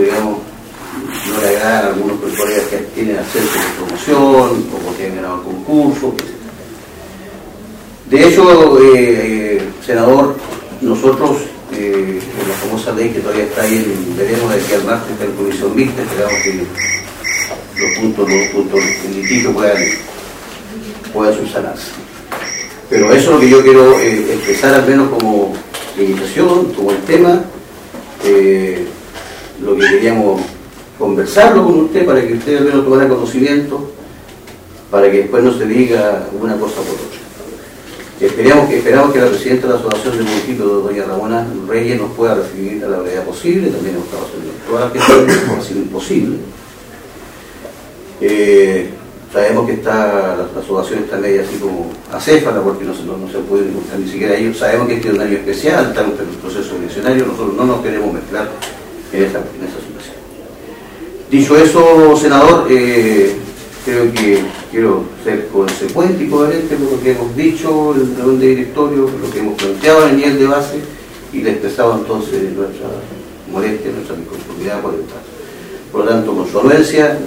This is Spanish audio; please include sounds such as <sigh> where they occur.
digamos, no le agradan a algunos colegas que tienen acceso a promoción o porque han ganado el concurso. De hecho, eh, senador, nosotros eh, en la famosa ley que todavía está ahí, veremos de aquí al martes en comisión mixta, esperamos que los puntos, los puntos en litigio puedan, puedan subsanarse. Pero eso es lo que yo quiero eh, expresar al menos como invitación, como el tema, lo que queríamos conversarlo con usted para que usted al menos tomara conocimiento, para que después no se diga una cosa por otra. Esperamos que, esperamos que la presidenta de la Asociación del Municipio, doña Ramona Reyes, nos pueda recibir a la brevedad posible, también hemos estado haciendo todas las que <coughs> ha sido imposible. Eh, sabemos que está, la, la, asociación está media así como acéfala porque no no, no se puede buscar ni siquiera ellos. Sabemos que este es un año especial, estamos en un proceso eleccionario, nosotros no nos queremos mezclar en esa, en esa situación. Dicho eso, senador, eh, creo que quiero ser consecuente y coherente con lo que hemos dicho en el reunión de directorio, lo que hemos planteado el nivel de base y le expresado entonces nuestra molestia, nuestra disconformidad por el caso. Por lo tanto, con su anuencia,